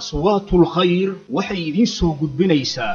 aswaatul khayr waxay idiin soo gudbinaysaa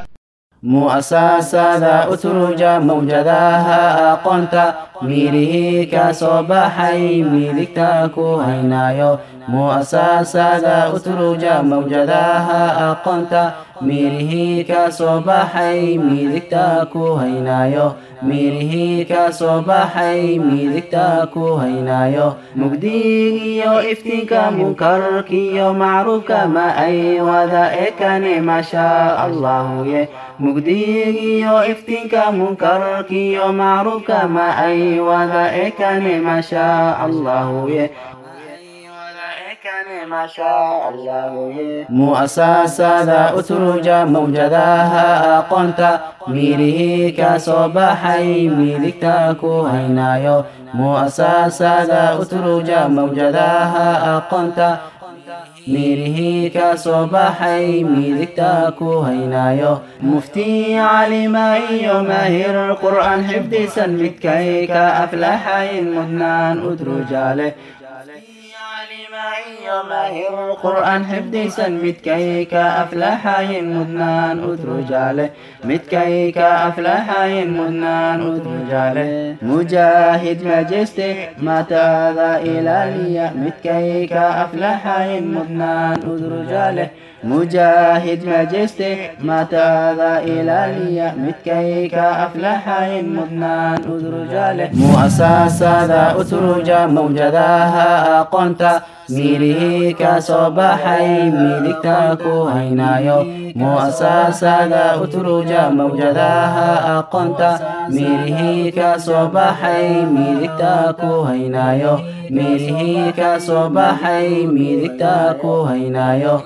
mu'asasada utruja mawjadaha aqoonta miirihii ka soo baxay midigta ku haynayo mu'asasada utruja mawjadaha aqoonta miirihii ka soo baxay midigta ku haynayo miirihii ka soo baxay midigta ku haynayo mugdigiyo iftiinka munkarkiyo macruufka ma ay wada ekane maasha allahu ye mugdigiyo iftiinka munkarkiyo macruufka ma ay wada ekane maasha allahu ye mu'asasada utruja mawjadaha aqoonta miirihii ka soo baxay midigta ku haynayo mu'asasada utruja mawjadaha aqoonta miirihii ka soo baxay midigta ku haynayo mufti calima iyo maahir qur'aan xifdisan midkay ka aflaxayn mudnaan udrujaale qur'aan xifdisan midkay ka aflaxayin mudnaan udrujaale midkay ka aflaxayin mudnaan udrujaale mujaahid majeste maataada ilaaliya midkay ka aflaxayin mudnaan udrujaale mujaahid majeste maataada ilaaliya midkay ka aflaxayin mudnaan udrujaale mu'asasada utruja mawjadaha aqoonta miirihii ka soo baxay midigta ku haynayo mu'asasada utruja mawjadaha aqoonta miirihii ka soo baxay midigta ku haynayo miirihii ka soo baxay midigta ku haynayo